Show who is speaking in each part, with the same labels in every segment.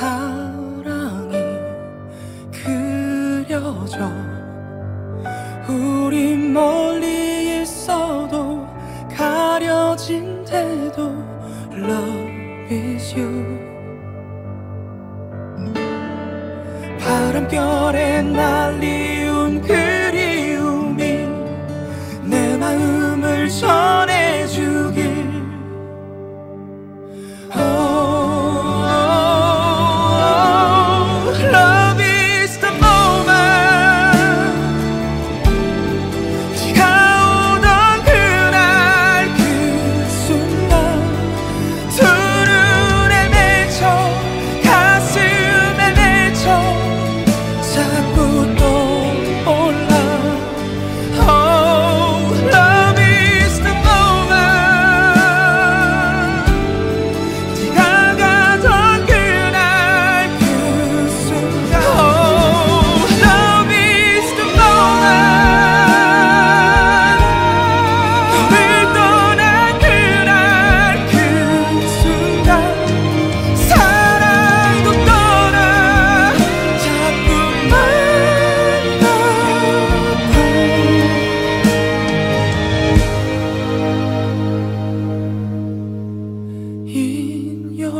Speaker 1: 사랑이 그려져 우리 멀리 있어도 가려진 대도 Love is you. 바람결에 날리운 그리움이 내 마음을 전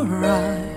Speaker 1: right.